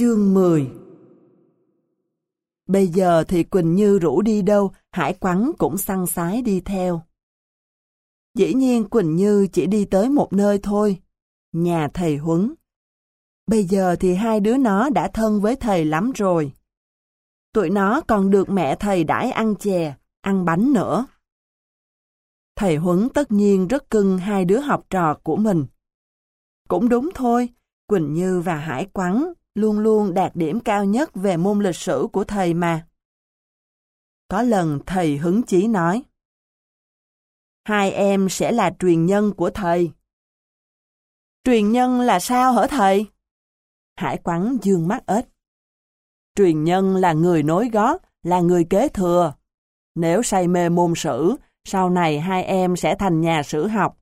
Chương 10 Bây giờ thì Quỳnh Như rủ đi đâu, Hải Quắn cũng săn sái đi theo. Dĩ nhiên Quỳnh Như chỉ đi tới một nơi thôi, nhà thầy Huấn. Bây giờ thì hai đứa nó đã thân với thầy lắm rồi. Tụi nó còn được mẹ thầy đãi ăn chè, ăn bánh nữa. Thầy Huấn tất nhiên rất cưng hai đứa học trò của mình. Cũng đúng thôi, Quỳnh Như và Hải Quắn luôn luôn đạt điểm cao nhất về môn lịch sử của thầy mà. Có lần thầy hứng chí nói, Hai em sẽ là truyền nhân của thầy. Truyền nhân là sao hả thầy? Hải quắn dương mắt ếch. Truyền nhân là người nối gót, là người kế thừa. Nếu say mê môn sử, sau này hai em sẽ thành nhà sử học.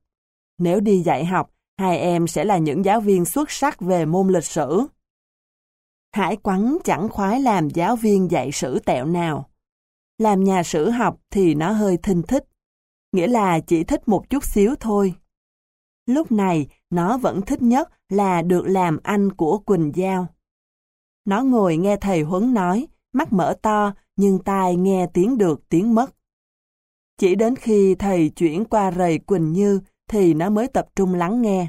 Nếu đi dạy học, hai em sẽ là những giáo viên xuất sắc về môn lịch sử. Hải quắn chẳng khoái làm giáo viên dạy sử tẹo nào. Làm nhà sử học thì nó hơi thinh thích, nghĩa là chỉ thích một chút xíu thôi. Lúc này, nó vẫn thích nhất là được làm anh của Quỳnh Giao. Nó ngồi nghe thầy Huấn nói, mắt mở to nhưng tai nghe tiếng được tiếng mất. Chỉ đến khi thầy chuyển qua rầy Quỳnh Như thì nó mới tập trung lắng nghe.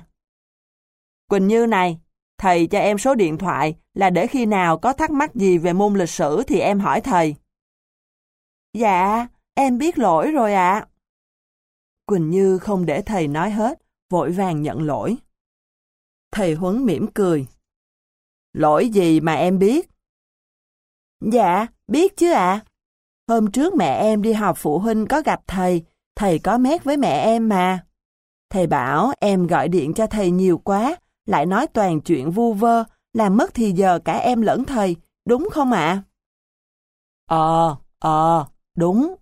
Quỳnh Như này, thầy cho em số điện thoại là để khi nào có thắc mắc gì về môn lịch sử thì em hỏi thầy. Dạ, em biết lỗi rồi ạ. Quỳnh Như không để thầy nói hết, vội vàng nhận lỗi. Thầy Huấn mỉm cười. Lỗi gì mà em biết? Dạ, biết chứ ạ. Hôm trước mẹ em đi họp phụ huynh có gặp thầy, thầy có mét với mẹ em mà. Thầy bảo em gọi điện cho thầy nhiều quá, lại nói toàn chuyện vu vơ, làm mất thì giờ cả em lẫn thầy, đúng không ạ? Ờ, ờ, đúng.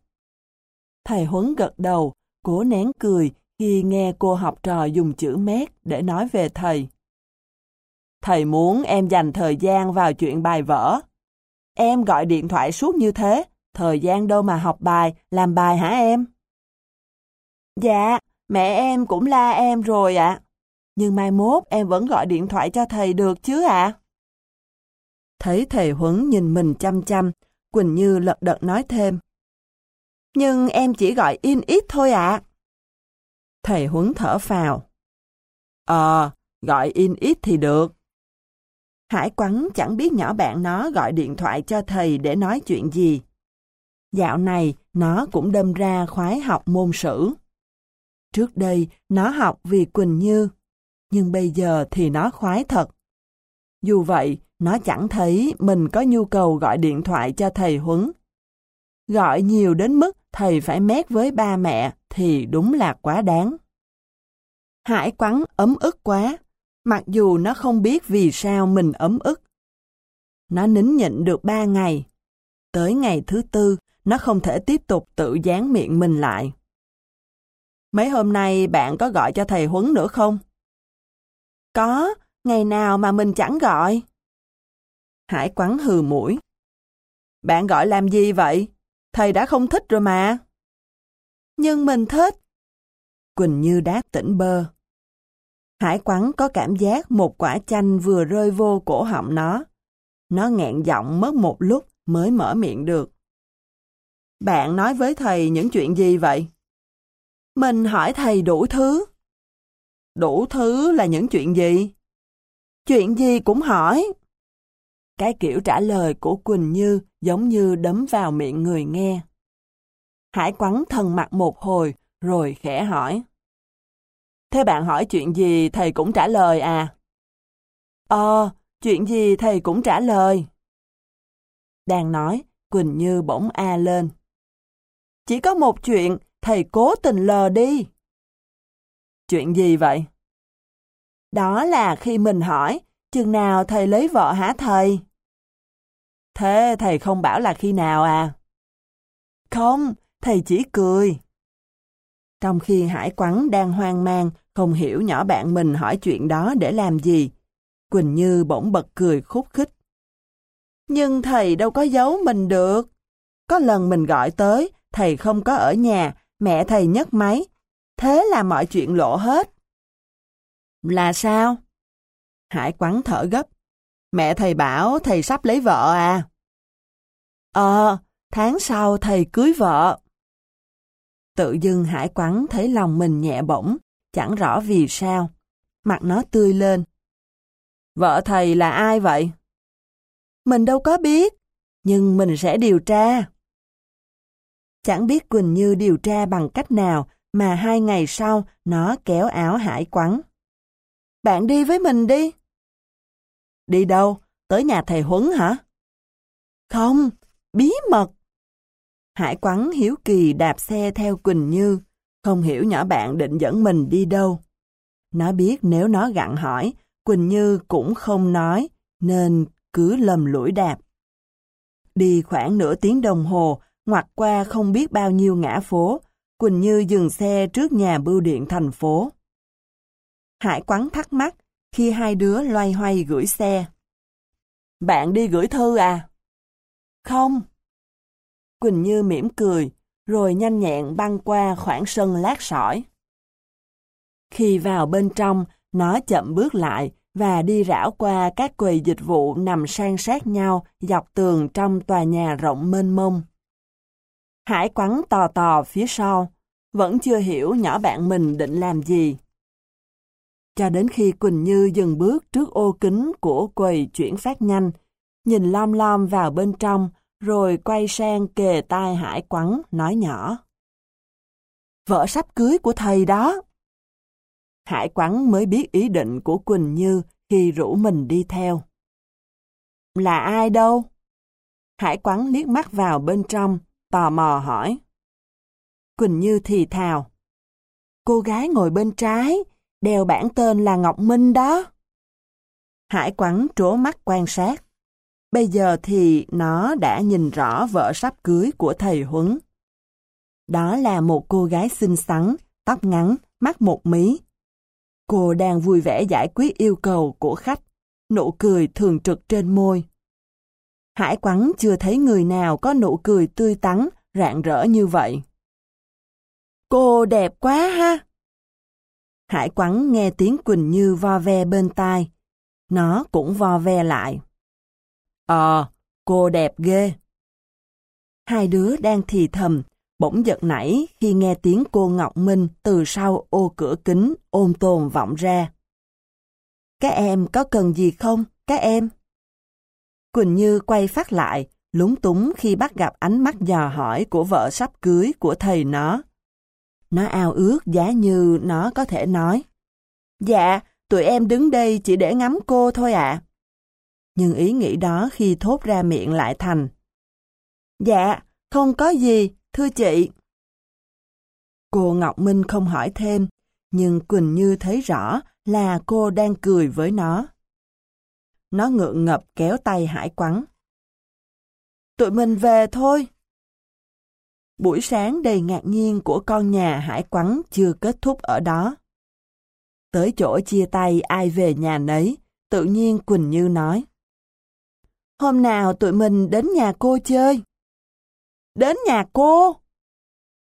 Thầy Huấn gật đầu, cố nén cười khi nghe cô học trò dùng chữ mét để nói về thầy. Thầy muốn em dành thời gian vào chuyện bài vở. Em gọi điện thoại suốt như thế, thời gian đâu mà học bài, làm bài hả em? Dạ, mẹ em cũng la em rồi ạ. Nhưng mai mốt em vẫn gọi điện thoại cho thầy được chứ ạ? Thấy thầy Huấn nhìn mình chăm chăm, Quỳnh Như lật đật nói thêm. Nhưng em chỉ gọi in ít thôi ạ. Thầy Huấn thở phào. Ờ, gọi in ít thì được. Hải quắn chẳng biết nhỏ bạn nó gọi điện thoại cho thầy để nói chuyện gì. Dạo này, nó cũng đâm ra khoái học môn sử. Trước đây, nó học vì Quỳnh Như, nhưng bây giờ thì nó khoái thật. Dù vậy, nó chẳng thấy mình có nhu cầu gọi điện thoại cho thầy Huấn. Gọi nhiều đến mức thầy phải mét với ba mẹ thì đúng là quá đáng. Hải quắn ấm ức quá, mặc dù nó không biết vì sao mình ấm ức. Nó nín nhịn được ba ngày. Tới ngày thứ tư, nó không thể tiếp tục tự dán miệng mình lại. Mấy hôm nay bạn có gọi cho thầy Huấn nữa không? Có, ngày nào mà mình chẳng gọi. Hải quắn hừ mũi. Bạn gọi làm gì vậy? Thầy đã không thích rồi mà. Nhưng mình thích. Quỳnh Như đáp tỉnh bơ. Hải quắn có cảm giác một quả chanh vừa rơi vô cổ họng nó. Nó nghẹn giọng mất một lúc mới mở miệng được. Bạn nói với thầy những chuyện gì vậy? Mình hỏi thầy đủ thứ. Đủ thứ là những chuyện gì? Chuyện gì cũng hỏi. Cái kiểu trả lời của Quỳnh Như giống như đấm vào miệng người nghe. Hải quắn thần mặt một hồi, rồi khẽ hỏi. Thế bạn hỏi chuyện gì thầy cũng trả lời à? Ờ, chuyện gì thầy cũng trả lời. Đang nói, Quỳnh Như bỗng a lên. Chỉ có một chuyện, thầy cố tình lờ đi. Chuyện gì vậy? Đó là khi mình hỏi, chừng nào thầy lấy vợ hả thầy? Thế thầy không bảo là khi nào à? Không, thầy chỉ cười. Trong khi Hải Quắn đang hoang mang, không hiểu nhỏ bạn mình hỏi chuyện đó để làm gì, Quỳnh Như bỗng bật cười khúc khích. Nhưng thầy đâu có giấu mình được. Có lần mình gọi tới, thầy không có ở nhà, mẹ thầy nhấc máy. Thế là mọi chuyện lộ hết. Là sao? Hải quắn thở gấp. Mẹ thầy bảo thầy sắp lấy vợ à? Ờ, tháng sau thầy cưới vợ. Tự dưng hải quắn thấy lòng mình nhẹ bổng, chẳng rõ vì sao. Mặt nó tươi lên. Vợ thầy là ai vậy? Mình đâu có biết, nhưng mình sẽ điều tra. Chẳng biết Quỳnh Như điều tra bằng cách nào mà hai ngày sau nó kéo áo hải quắn. Bạn đi với mình đi. Đi đâu? Tới nhà thầy Huấn hả? Không, bí mật. Hải quắn hiếu kỳ đạp xe theo Quỳnh Như, không hiểu nhỏ bạn định dẫn mình đi đâu. Nó biết nếu nó gặn hỏi, Quỳnh Như cũng không nói, nên cứ lầm lũi đạp. Đi khoảng nửa tiếng đồng hồ, ngoặt qua không biết bao nhiêu ngã phố, Quỳnh Như dừng xe trước nhà bưu điện thành phố. Hải quắn thắc mắc khi hai đứa loay hoay gửi xe. Bạn đi gửi thư à? Không. Quỳnh Như mỉm cười, rồi nhanh nhẹn băng qua khoảng sân lát sỏi. Khi vào bên trong, nó chậm bước lại và đi rảo qua các quầy dịch vụ nằm san sát nhau dọc tường trong tòa nhà rộng mênh mông. Hải quắn tò tò phía sau, vẫn chưa hiểu nhỏ bạn mình định làm gì. Cho đến khi Quỳnh Như dừng bước trước ô kính của quầy chuyển phát nhanh, nhìn lom lom vào bên trong, rồi quay sang kề tai hải quắn, nói nhỏ. Vợ sắp cưới của thầy đó. Hải quắn mới biết ý định của Quỳnh Như khi rủ mình đi theo. Là ai đâu? Hải quắn liếc mắt vào bên trong, tò mò hỏi. Quỳnh Như thì thào. Cô gái ngồi bên trái, đeo bản tên là Ngọc Minh đó. Hải quắn trố mắt quan sát. Bây giờ thì nó đã nhìn rõ vợ sắp cưới của thầy Huấn. Đó là một cô gái xinh xắn, tóc ngắn, mắt một mí. Cô đang vui vẻ giải quyết yêu cầu của khách, nụ cười thường trực trên môi. Hải quắn chưa thấy người nào có nụ cười tươi tắn, rạng rỡ như vậy. Cô đẹp quá ha! Hải quắn nghe tiếng Quỳnh Như vo ve bên tai. Nó cũng vo ve lại. Ờ, cô đẹp ghê. Hai đứa đang thì thầm, bỗng giật nảy khi nghe tiếng cô Ngọc Minh từ sau ô cửa kính ôm tồn vọng ra. Các em có cần gì không, các em? Quỳnh Như quay phát lại, lúng túng khi bắt gặp ánh mắt dò hỏi của vợ sắp cưới của thầy nó. Nó ao ước giá như nó có thể nói. Dạ, tụi em đứng đây chỉ để ngắm cô thôi ạ. Nhưng ý nghĩ đó khi thốt ra miệng lại thành. Dạ, không có gì, thưa chị. Cô Ngọc Minh không hỏi thêm, nhưng Quỳnh Như thấy rõ là cô đang cười với nó. Nó ngượng ngập kéo tay hải quắn. Tụi mình về thôi. Buổi sáng đầy ngạc nhiên của con nhà hải quắn chưa kết thúc ở đó. Tới chỗ chia tay ai về nhà nấy, tự nhiên Quỳnh Như nói. Hôm nào tụi mình đến nhà cô chơi. Đến nhà cô?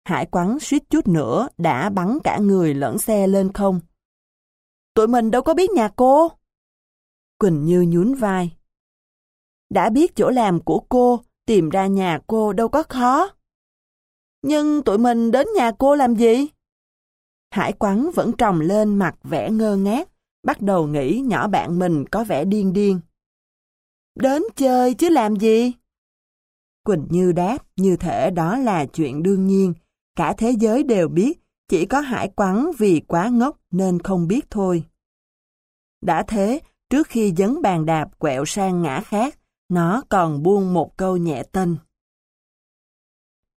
Hải quắn suýt chút nữa đã bắn cả người lẫn xe lên không. Tụi mình đâu có biết nhà cô. Quỳnh Như nhún vai. Đã biết chỗ làm của cô, tìm ra nhà cô đâu có khó. Nhưng tụi mình đến nhà cô làm gì? Hải quắn vẫn trồng lên mặt vẻ ngơ ngác, bắt đầu nghĩ nhỏ bạn mình có vẻ điên điên. Đến chơi chứ làm gì? Quỳnh Như đáp như thể đó là chuyện đương nhiên, cả thế giới đều biết, chỉ có hải quắn vì quá ngốc nên không biết thôi. Đã thế, trước khi dấn bàn đạp quẹo sang ngã khác, nó còn buông một câu nhẹ tinh.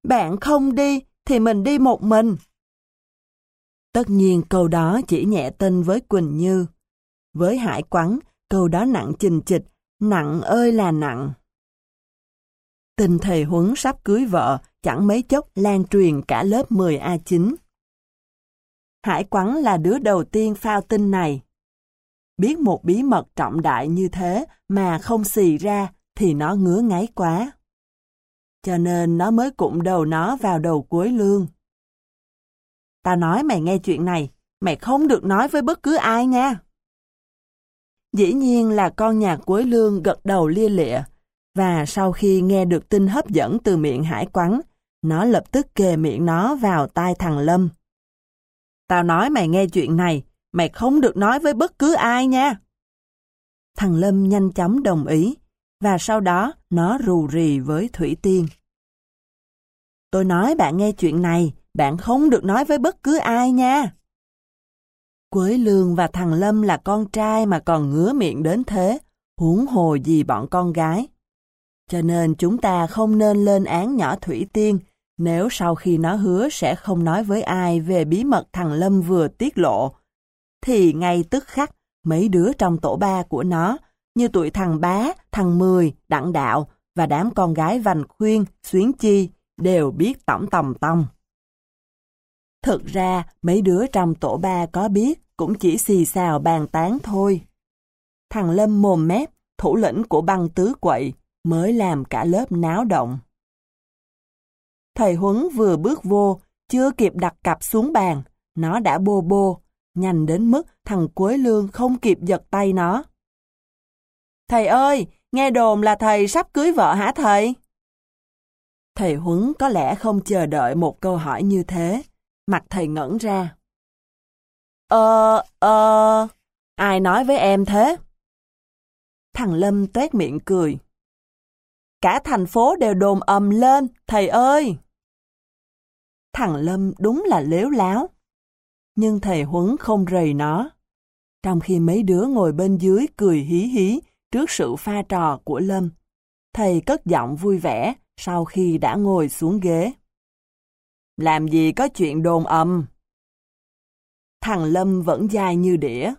Bạn không đi, thì mình đi một mình. Tất nhiên câu đó chỉ nhẹ tin với Quỳnh Như. Với Hải Quắn, câu đó nặng chình chịch, nặng ơi là nặng. Tình thầy Huấn sắp cưới vợ, chẳng mấy chốc lan truyền cả lớp 10A9. Hải Quắn là đứa đầu tiên phao tin này. Biết một bí mật trọng đại như thế mà không xì ra thì nó ngứa ngáy quá. Cho nên nó mới cụm đầu nó vào đầu cuối lương. Tao nói mày nghe chuyện này, mày không được nói với bất cứ ai nha. Dĩ nhiên là con nhà cuối lương gật đầu lia lịa, và sau khi nghe được tin hấp dẫn từ miệng hải quắn, nó lập tức kề miệng nó vào tai thằng Lâm. Tao nói mày nghe chuyện này, mày không được nói với bất cứ ai nha. Thằng Lâm nhanh chóng đồng ý, và sau đó nó rù rì với Thủy Tiên. Tôi nói bạn nghe chuyện này, bạn không được nói với bất cứ ai nha. Quế Lương và thằng Lâm là con trai mà còn ngứa miệng đến thế, huống hồ gì bọn con gái. Cho nên chúng ta không nên lên án nhỏ Thủy Tiên nếu sau khi nó hứa sẽ không nói với ai về bí mật thằng Lâm vừa tiết lộ. Thì ngay tức khắc, mấy đứa trong tổ ba của nó, như tụi thằng Bá, thằng Mười, Đặng Đạo và đám con gái Vành Khuyên, Xuyến Chi đều biết tổng tòng tông. Thực ra, mấy đứa trong tổ ba có biết, cũng chỉ xì xào bàn tán thôi. Thằng Lâm mồm mép, thủ lĩnh của băng tứ quậy, mới làm cả lớp náo động. Thầy Huấn vừa bước vô, chưa kịp đặt cặp xuống bàn, nó đã bô bô, nhanh đến mức thằng Quế Lương không kịp giật tay nó. Thầy ơi, nghe đồn là thầy sắp cưới vợ hả thầy? Thầy Huấn có lẽ không chờ đợi một câu hỏi như thế. Mặt thầy ngẩn ra. Ờ, ờ, ai nói với em thế? Thằng Lâm tuét miệng cười. Cả thành phố đều đồn ầm lên, thầy ơi! Thằng Lâm đúng là lếu láo. Nhưng thầy Huấn không rầy nó. Trong khi mấy đứa ngồi bên dưới cười hí hí trước sự pha trò của Lâm, thầy cất giọng vui vẻ sau khi đã ngồi xuống ghế. Làm gì có chuyện đồn âm Thằng Lâm vẫn dài như đĩa.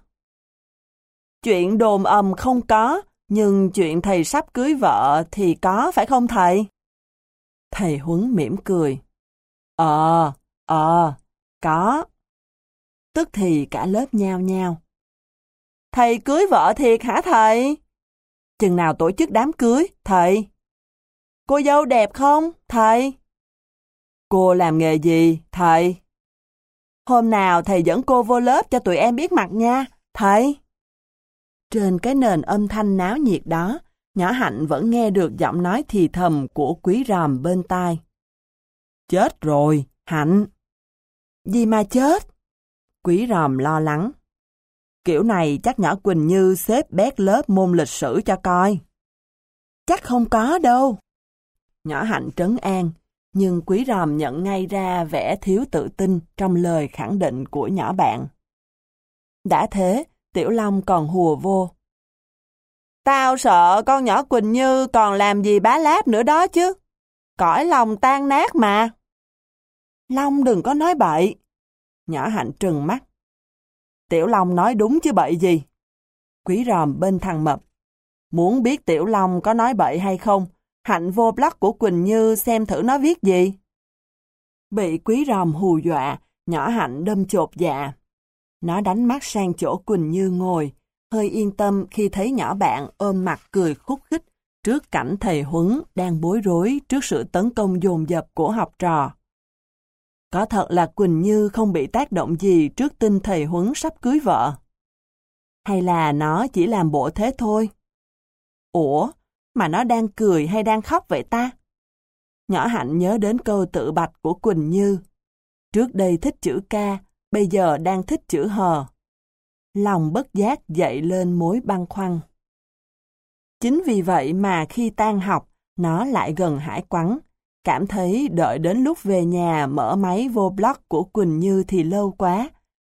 Chuyện đồn âm không có, nhưng chuyện thầy sắp cưới vợ thì có phải không thầy? Thầy Huấn mỉm cười. Ờ, ờ, có. Tức thì cả lớp nhao nhao. Thầy cưới vợ thiệt hả thầy? Chừng nào tổ chức đám cưới, thầy? Cô dâu đẹp không, thầy? Cô làm nghề gì, thầy? Hôm nào thầy dẫn cô vô lớp cho tụi em biết mặt nha, thầy. Trên cái nền âm thanh náo nhiệt đó, nhỏ Hạnh vẫn nghe được giọng nói thì thầm của quý ròm bên tai. Chết rồi, Hạnh. Gì mà chết? Quý ròm lo lắng. Kiểu này chắc nhỏ Quỳnh Như xếp bét lớp môn lịch sử cho coi. Chắc không có đâu. Nhỏ Hạnh trấn an, nhưng quý ròm nhận ngay ra vẻ thiếu tự tin trong lời khẳng định của nhỏ bạn. Đã thế, Tiểu Long còn hùa vô. Tao sợ con nhỏ Quỳnh Như còn làm gì bá láp nữa đó chứ. Cõi lòng tan nát mà. Long đừng có nói bậy. Nhỏ hạnh trừng mắt. Tiểu Long nói đúng chứ bậy gì. Quý ròm bên thằng mập. Muốn biết Tiểu Long có nói bậy hay không, hạnh vô blog của Quỳnh Như xem thử nó viết gì. Bị quý ròm hù dọa, nhỏ hạnh đâm chột dạ. Nó đánh mắt sang chỗ Quỳnh Như ngồi, hơi yên tâm khi thấy nhỏ bạn ôm mặt cười khúc khích trước cảnh thầy Huấn đang bối rối trước sự tấn công dồn dập của học trò. Có thật là Quỳnh Như không bị tác động gì trước tin thầy Huấn sắp cưới vợ? Hay là nó chỉ làm bộ thế thôi? Ủa, mà nó đang cười hay đang khóc vậy ta? Nhỏ Hạnh nhớ đến câu tự bạch của Quỳnh Như. Trước đây thích chữ ca, bây giờ đang thích chữ hờ. Lòng bất giác dậy lên mối băn khoăn. Chính vì vậy mà khi tan học, nó lại gần hải quắn, cảm thấy đợi đến lúc về nhà mở máy vô blog của Quỳnh Như thì lâu quá,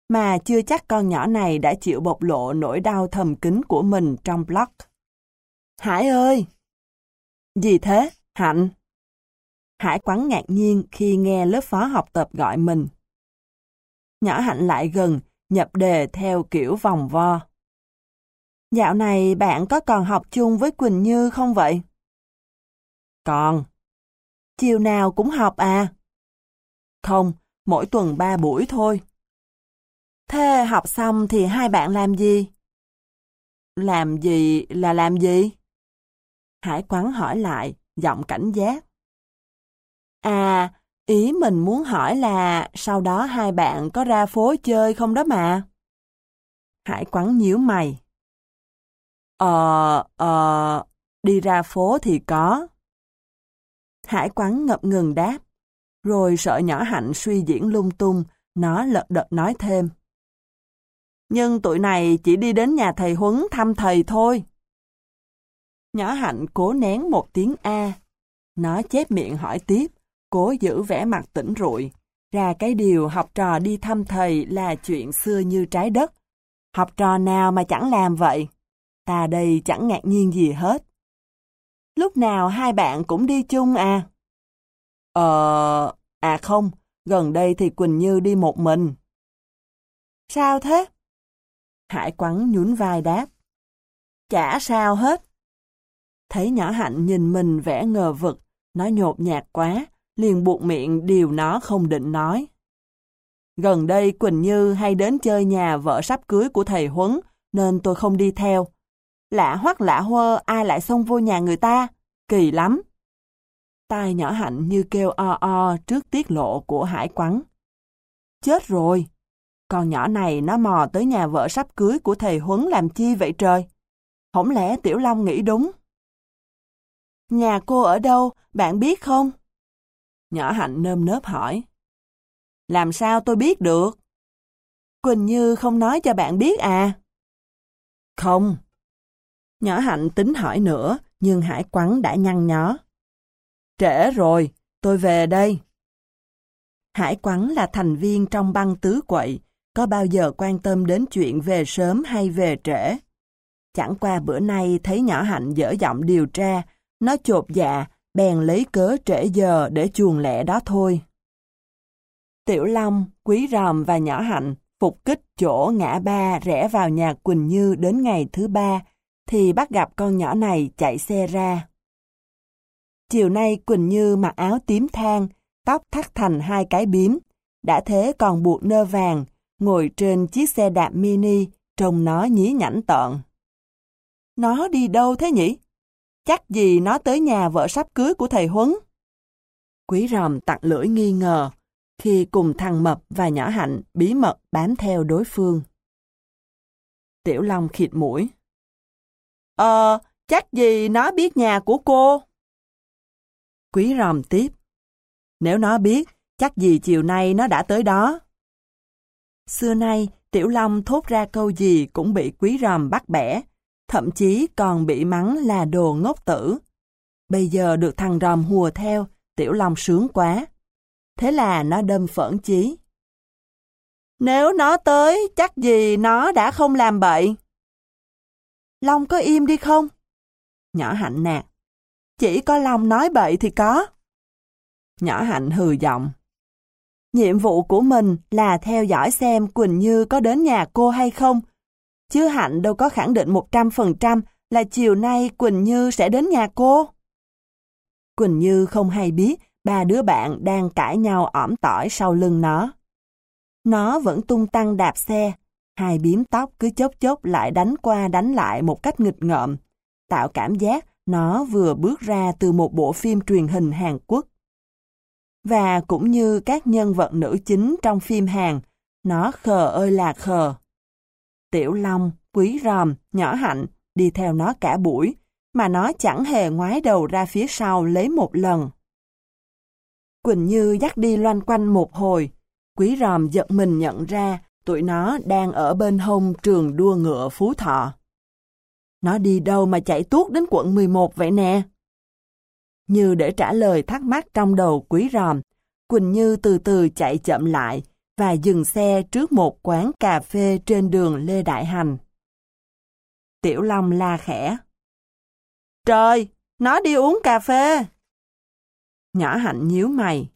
mà chưa chắc con nhỏ này đã chịu bộc lộ nỗi đau thầm kín của mình trong blog. Hải ơi! Gì thế, Hạnh? Hải quắn ngạc nhiên khi nghe lớp phó học tập gọi mình. Nhỏ Hạnh lại gần, nhập đề theo kiểu vòng vo. Dạo này bạn có còn học chung với Quỳnh Như không vậy? Còn. Chiều nào cũng học à? Không, mỗi tuần ba buổi thôi. Thế học xong thì hai bạn làm gì? Làm gì là làm gì? Hải quán hỏi lại, giọng cảnh giác. À, ý mình muốn hỏi là sau đó hai bạn có ra phố chơi không đó mà? Hải quán nhíu mày. Ờ, ờ, đi ra phố thì có. Hải quán ngập ngừng đáp, rồi sợ nhỏ hạnh suy diễn lung tung, nó lật đật nói thêm. Nhưng tụi này chỉ đi đến nhà thầy Huấn thăm thầy thôi. Nhỏ hạnh cố nén một tiếng A. Nó chép miệng hỏi tiếp, cố giữ vẻ mặt tỉnh rụi. Ra cái điều học trò đi thăm thầy là chuyện xưa như trái đất. Học trò nào mà chẳng làm vậy? Ta đây chẳng ngạc nhiên gì hết. Lúc nào hai bạn cũng đi chung à? Ờ... À không, gần đây thì Quỳnh Như đi một mình. Sao thế? Hải quắn nhún vai đáp. Chả sao hết. Thấy nhỏ hạnh nhìn mình vẻ ngờ vực, nó nhột nhạt quá, liền buộc miệng điều nó không định nói. Gần đây Quỳnh Như hay đến chơi nhà vợ sắp cưới của thầy Huấn, nên tôi không đi theo. Lạ hoắc lạ hơ ai lại xông vô nhà người ta, kỳ lắm. Tai nhỏ hạnh như kêu o o trước tiết lộ của hải quắn. Chết rồi! Con nhỏ này nó mò tới nhà vợ sắp cưới của thầy Huấn làm chi vậy trời? Không lẽ Tiểu Long nghĩ đúng? Nhà cô ở đâu, bạn biết không? Nhỏ hạnh nơm nớp hỏi. Làm sao tôi biết được? Quỳnh Như không nói cho bạn biết à? Không. Nhỏ hạnh tính hỏi nữa, nhưng hải quắn đã nhăn nhó. Trễ rồi, tôi về đây. Hải quắn là thành viên trong băng tứ quậy, có bao giờ quan tâm đến chuyện về sớm hay về trễ. Chẳng qua bữa nay thấy nhỏ hạnh dở giọng điều tra, nó chột dạ, bèn lấy cớ trễ giờ để chuồn lẹ đó thôi. Tiểu Long, Quý Ròm và Nhỏ Hạnh phục kích chỗ ngã ba rẽ vào nhà Quỳnh Như đến ngày thứ ba, thì bắt gặp con nhỏ này chạy xe ra. Chiều nay Quỳnh Như mặc áo tím than, tóc thắt thành hai cái bím, đã thế còn buộc nơ vàng, ngồi trên chiếc xe đạp mini, trông nó nhí nhảnh tợn. Nó đi đâu thế nhỉ? Chắc gì nó tới nhà vợ sắp cưới của thầy Huấn. Quý ròm tặng lưỡi nghi ngờ, khi cùng thằng Mập và nhỏ Hạnh bí mật bám theo đối phương. Tiểu Long khịt mũi. Ờ, chắc gì nó biết nhà của cô. Quý ròm tiếp. Nếu nó biết, chắc gì chiều nay nó đã tới đó. Xưa nay, Tiểu Long thốt ra câu gì cũng bị quý ròm bắt bẻ, thậm chí còn bị mắng là đồ ngốc tử. Bây giờ được thằng ròm hùa theo, Tiểu Long sướng quá. Thế là nó đâm phẫn chí. Nếu nó tới, chắc gì nó đã không làm bậy. Long có im đi không? Nhỏ hạnh nạt. Chỉ có Long nói bậy thì có. Nhỏ hạnh hừ giọng. Nhiệm vụ của mình là theo dõi xem Quỳnh Như có đến nhà cô hay không. Chứ Hạnh đâu có khẳng định 100% là chiều nay Quỳnh Như sẽ đến nhà cô. Quỳnh Như không hay biết ba đứa bạn đang cãi nhau ỏm tỏi sau lưng nó. Nó vẫn tung tăng đạp xe, hai biếm tóc cứ chốc chốc lại đánh qua đánh lại một cách nghịch ngợm, tạo cảm giác nó vừa bước ra từ một bộ phim truyền hình Hàn Quốc. Và cũng như các nhân vật nữ chính trong phim Hàn, nó khờ ơi là khờ. Tiểu Long, Quý Ròm, Nhỏ Hạnh đi theo nó cả buổi, mà nó chẳng hề ngoái đầu ra phía sau lấy một lần. Quỳnh Như dắt đi loanh quanh một hồi, Quý Ròm giật mình nhận ra tụi nó đang ở bên hông trường đua ngựa Phú Thọ. Nó đi đâu mà chạy tuốt đến quận 11 vậy nè? Như để trả lời thắc mắc trong đầu quý ròm, Quỳnh Như từ từ chạy chậm lại và dừng xe trước một quán cà phê trên đường Lê Đại Hành. Tiểu Long la khẽ. Trời, nó đi uống cà phê. Nhỏ hạnh nhíu mày.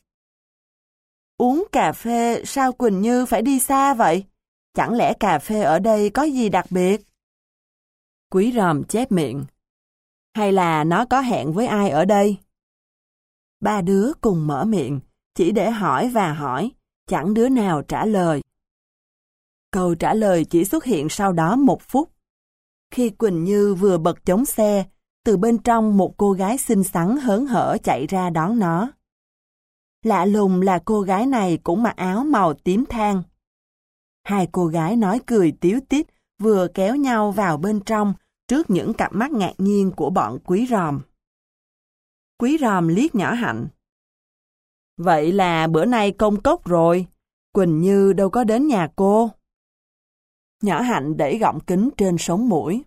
Uống cà phê sao Quỳnh Như phải đi xa vậy? Chẳng lẽ cà phê ở đây có gì đặc biệt? Quý ròm chép miệng. Hay là nó có hẹn với ai ở đây? Ba đứa cùng mở miệng, chỉ để hỏi và hỏi, chẳng đứa nào trả lời. Câu trả lời chỉ xuất hiện sau đó một phút. Khi Quỳnh Như vừa bật chống xe, từ bên trong một cô gái xinh xắn hớn hở chạy ra đón nó. Lạ lùng là cô gái này cũng mặc áo màu tím than. Hai cô gái nói cười tiếu tít, vừa kéo nhau vào bên trong, trước những cặp mắt ngạc nhiên của bọn quý ròm. Quý ròm liếc nhỏ hạnh. Vậy là bữa nay công cốc rồi, Quỳnh Như đâu có đến nhà cô. Nhỏ hạnh đẩy gọng kính trên sống mũi.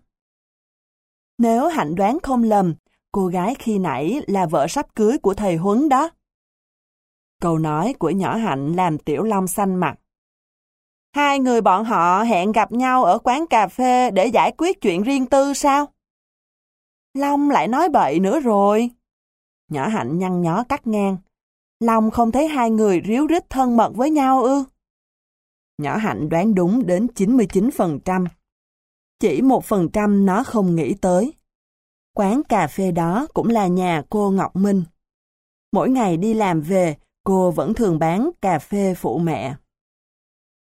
Nếu hạnh đoán không lầm, cô gái khi nãy là vợ sắp cưới của thầy Huấn đó. Câu nói của nhỏ hạnh làm Tiểu Long xanh mặt. Hai người bọn họ hẹn gặp nhau ở quán cà phê để giải quyết chuyện riêng tư sao? Long lại nói bậy nữa rồi. Nhỏ hạnh nhăn nhó cắt ngang. Long không thấy hai người ríu rít thân mật với nhau ư? Nhỏ hạnh đoán đúng đến 99%. Chỉ một phần trăm nó không nghĩ tới. Quán cà phê đó cũng là nhà cô Ngọc Minh. Mỗi ngày đi làm về, cô vẫn thường bán cà phê phụ mẹ.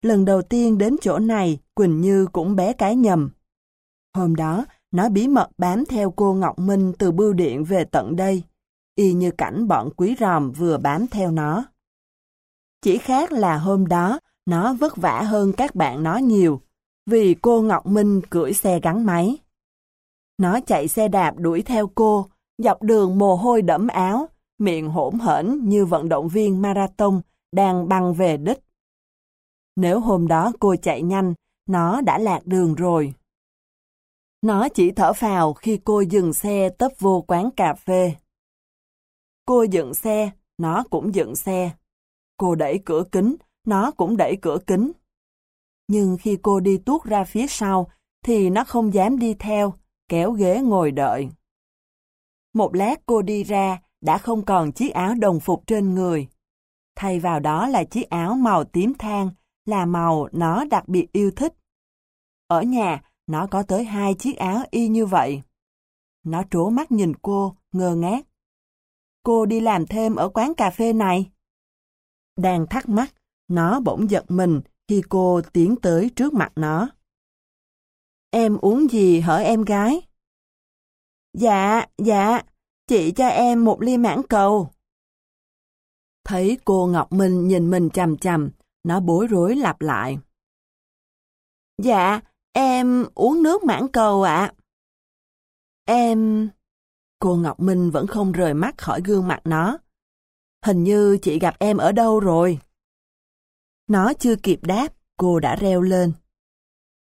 Lần đầu tiên đến chỗ này, Quỳnh Như cũng bé cái nhầm. Hôm đó, nó bí mật bám theo cô Ngọc Minh từ bưu điện về tận đây, y như cảnh bọn quý ròm vừa bám theo nó. Chỉ khác là hôm đó, nó vất vả hơn các bạn nó nhiều, vì cô Ngọc Minh cưỡi xe gắn máy. Nó chạy xe đạp đuổi theo cô, dọc đường mồ hôi đẫm áo, miệng hỗn hển như vận động viên marathon đang băng về đích. Nếu hôm đó cô chạy nhanh, nó đã lạc đường rồi. Nó chỉ thở phào khi cô dừng xe tấp vô quán cà phê. Cô dựng xe, nó cũng dựng xe. Cô đẩy cửa kính, nó cũng đẩy cửa kính. Nhưng khi cô đi tuốt ra phía sau, thì nó không dám đi theo, kéo ghế ngồi đợi. Một lát cô đi ra, đã không còn chiếc áo đồng phục trên người. Thay vào đó là chiếc áo màu tím than, là màu nó đặc biệt yêu thích. Ở nhà, nó có tới hai chiếc áo y như vậy. Nó trố mắt nhìn cô, ngơ ngác. Cô đi làm thêm ở quán cà phê này. Đang thắc mắc, nó bỗng giật mình khi cô tiến tới trước mặt nó. Em uống gì hở em gái? Dạ, dạ, chị cho em một ly mãn cầu. Thấy cô Ngọc Minh nhìn mình chằm chằm, nó bối rối lặp lại. Dạ, em uống nước mãn cầu ạ. Em... Cô Ngọc Minh vẫn không rời mắt khỏi gương mặt nó. Hình như chị gặp em ở đâu rồi? Nó chưa kịp đáp, cô đã reo lên.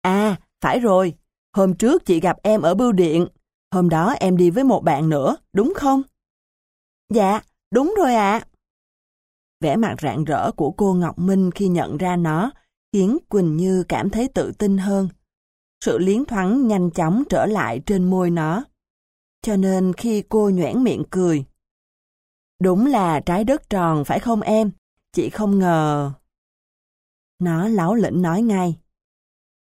À, phải rồi, hôm trước chị gặp em ở bưu điện, hôm đó em đi với một bạn nữa, đúng không? Dạ, đúng rồi ạ. Vẻ mặt rạng rỡ của cô Ngọc Minh khi nhận ra nó khiến Quỳnh Như cảm thấy tự tin hơn. Sự liến thoáng nhanh chóng trở lại trên môi nó. Cho nên khi cô nhoẻn miệng cười. Đúng là trái đất tròn phải không em? Chị không ngờ... Nó láo lĩnh nói ngay.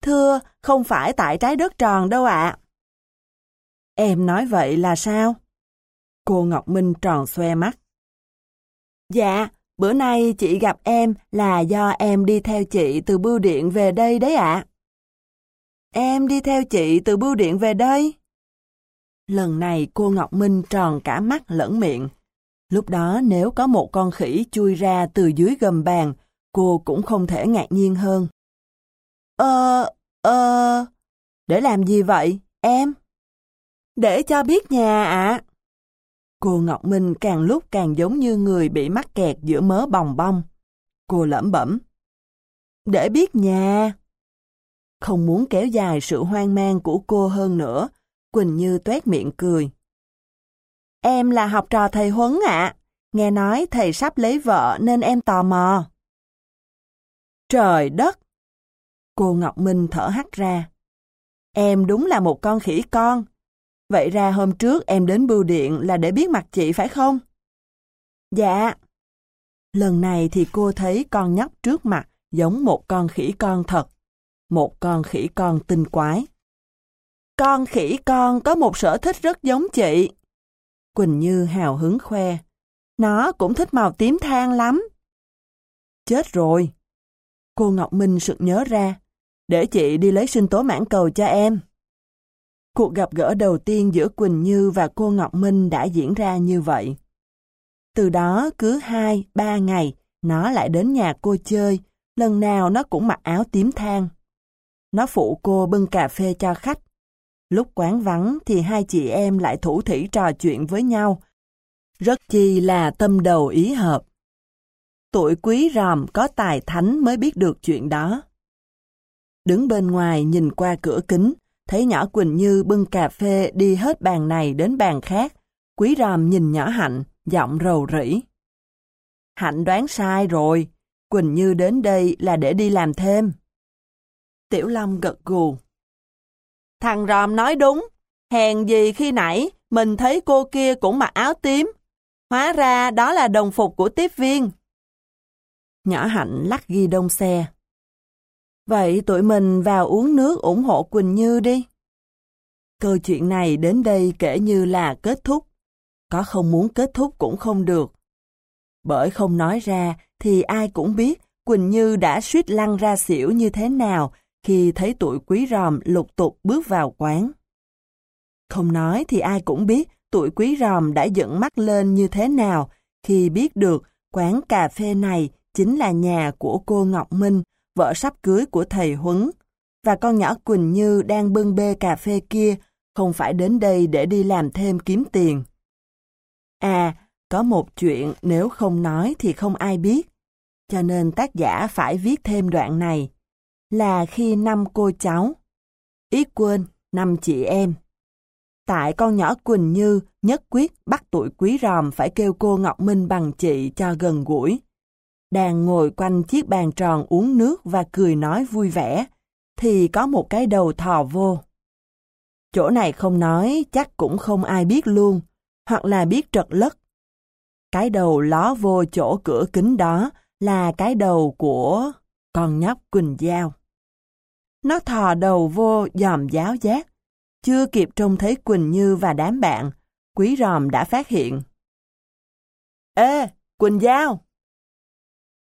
Thưa, không phải tại trái đất tròn đâu ạ. Em nói vậy là sao? Cô Ngọc Minh tròn xoe mắt. Dạ, bữa nay chị gặp em là do em đi theo chị từ bưu điện về đây đấy ạ. Em đi theo chị từ bưu điện về đây? Lần này cô Ngọc Minh tròn cả mắt lẫn miệng. Lúc đó nếu có một con khỉ chui ra từ dưới gầm bàn, cô cũng không thể ngạc nhiên hơn. Ờ, ờ, để làm gì vậy, em? Để cho biết nhà ạ. Cô Ngọc Minh càng lúc càng giống như người bị mắc kẹt giữa mớ bòng bong. Cô lẩm bẩm. Để biết nhà. Không muốn kéo dài sự hoang mang của cô hơn nữa, Quỳnh Như tuét miệng cười. Em là học trò thầy Huấn ạ. Nghe nói thầy sắp lấy vợ nên em tò mò. Trời đất! Cô Ngọc Minh thở hắt ra. Em đúng là một con khỉ con. Vậy ra hôm trước em đến bưu điện là để biết mặt chị, phải không? Dạ. Lần này thì cô thấy con nhóc trước mặt giống một con khỉ con thật. Một con khỉ con tinh quái. Con khỉ con có một sở thích rất giống chị. Quỳnh Như hào hứng khoe. Nó cũng thích màu tím than lắm. Chết rồi. Cô Ngọc Minh sực nhớ ra. Để chị đi lấy sinh tố mãn cầu cho em. Cuộc gặp gỡ đầu tiên giữa Quỳnh Như và cô Ngọc Minh đã diễn ra như vậy. Từ đó cứ hai, ba ngày, nó lại đến nhà cô chơi, lần nào nó cũng mặc áo tím than. Nó phụ cô bưng cà phê cho khách. Lúc quán vắng thì hai chị em lại thủ thỉ trò chuyện với nhau. Rất chi là tâm đầu ý hợp. Tuổi quý ròm có tài thánh mới biết được chuyện đó. Đứng bên ngoài nhìn qua cửa kính, thấy nhỏ Quỳnh Như bưng cà phê đi hết bàn này đến bàn khác. Quý ròm nhìn nhỏ Hạnh, giọng rầu rĩ. Hạnh đoán sai rồi, Quỳnh Như đến đây là để đi làm thêm. Tiểu Long gật gù. Thằng ròm nói đúng, hèn gì khi nãy mình thấy cô kia cũng mặc áo tím. Hóa ra đó là đồng phục của tiếp viên. Nhỏ Hạnh lắc ghi đông xe. Vậy tụi mình vào uống nước ủng hộ Quỳnh Như đi. Câu chuyện này đến đây kể như là kết thúc. Có không muốn kết thúc cũng không được. Bởi không nói ra thì ai cũng biết Quỳnh Như đã suýt lăn ra xỉu như thế nào khi thấy tụi quý ròm lục tục bước vào quán. Không nói thì ai cũng biết tụi quý ròm đã dựng mắt lên như thế nào khi biết được quán cà phê này chính là nhà của cô Ngọc Minh, vợ sắp cưới của thầy Huấn, và con nhỏ Quỳnh Như đang bưng bê cà phê kia không phải đến đây để đi làm thêm kiếm tiền. À, có một chuyện nếu không nói thì không ai biết, cho nên tác giả phải viết thêm đoạn này, là khi năm cô cháu. Ý quên, năm chị em. Tại con nhỏ Quỳnh Như nhất quyết bắt tuổi quý ròm phải kêu cô Ngọc Minh bằng chị cho gần gũi. Đang ngồi quanh chiếc bàn tròn uống nước và cười nói vui vẻ, thì có một cái đầu thò vô. Chỗ này không nói chắc cũng không ai biết luôn, hoặc là biết trật lất. Cái đầu ló vô chỗ cửa kính đó là cái đầu của con nhóc Quỳnh Giao. Nó thò đầu vô dòm giáo giác. Chưa kịp trông thấy Quỳnh Như và đám bạn, quý ròm đã phát hiện. Ê, Quỳnh Giao!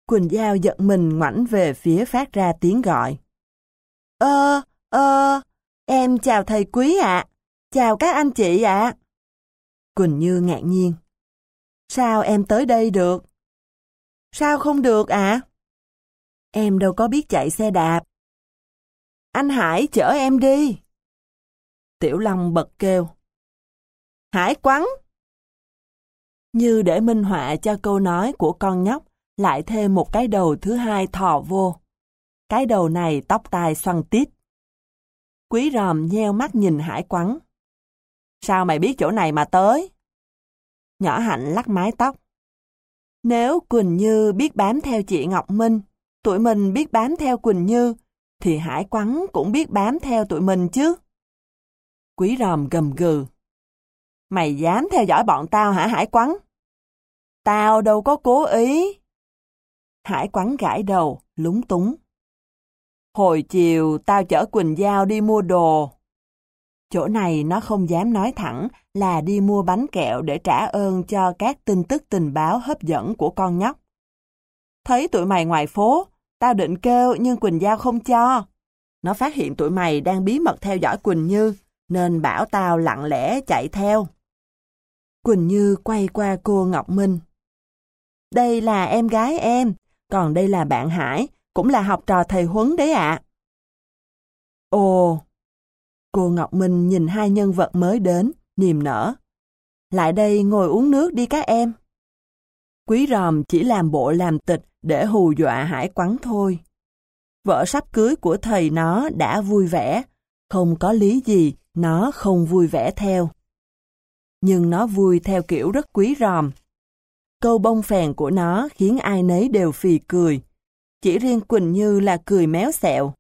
Quỳnh Giao giận mình ngoảnh về phía phát ra tiếng gọi. Ơ, ơ, em chào thầy quý ạ, chào các anh chị ạ. Quỳnh Như ngạc nhiên. Sao em tới đây được? Sao không được ạ? Em đâu có biết chạy xe đạp. Anh Hải chở em đi. Tiểu Long bật kêu. Hải quắn! Như để minh họa cho câu nói của con nhóc, lại thêm một cái đầu thứ hai thò vô. Cái đầu này tóc tai xoăn tít. Quý ròm nheo mắt nhìn Hải quắn. Sao mày biết chỗ này mà tới? Nhỏ Hạnh lắc mái tóc. Nếu Quỳnh Như biết bám theo chị Ngọc Minh, tụi mình biết bám theo Quỳnh Như, thì Hải Quắn cũng biết bám theo tụi mình chứ. Quý ròm gầm gừ. Mày dám theo dõi bọn tao hả Hải Quắn? Tao đâu có cố ý. Hải Quắn gãi đầu, lúng túng. Hồi chiều tao chở Quỳnh Giao đi mua đồ. Chỗ này nó không dám nói thẳng là đi mua bánh kẹo để trả ơn cho các tin tức tình báo hấp dẫn của con nhóc. Thấy tụi mày ngoài phố, tao định kêu nhưng Quỳnh Giao không cho. Nó phát hiện tụi mày đang bí mật theo dõi Quỳnh Như, nên bảo tao lặng lẽ chạy theo. Quỳnh Như quay qua cô Ngọc Minh. Đây là em gái em, còn đây là bạn Hải, cũng là học trò thầy Huấn đấy ạ. Ồ, Cô Ngọc Minh nhìn hai nhân vật mới đến, niềm nở. Lại đây ngồi uống nước đi các em. Quý ròm chỉ làm bộ làm tịch để hù dọa hải quắn thôi. Vợ sắp cưới của thầy nó đã vui vẻ, không có lý gì nó không vui vẻ theo. Nhưng nó vui theo kiểu rất quý ròm. Câu bông phèn của nó khiến ai nấy đều phì cười. Chỉ riêng Quỳnh Như là cười méo xẹo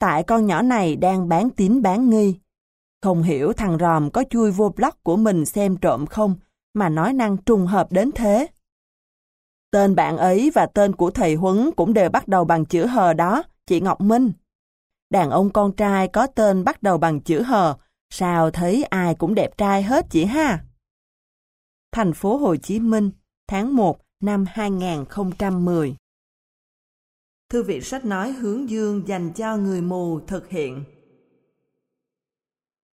tại con nhỏ này đang bán tín bán nghi. Không hiểu thằng ròm có chui vô blog của mình xem trộm không, mà nói năng trùng hợp đến thế. Tên bạn ấy và tên của thầy Huấn cũng đều bắt đầu bằng chữ hờ đó, chị Ngọc Minh. Đàn ông con trai có tên bắt đầu bằng chữ hờ, sao thấy ai cũng đẹp trai hết chị ha? Thành phố Hồ Chí Minh, tháng 1 năm 2010 Thư viện sách nói hướng dương dành cho người mù thực hiện.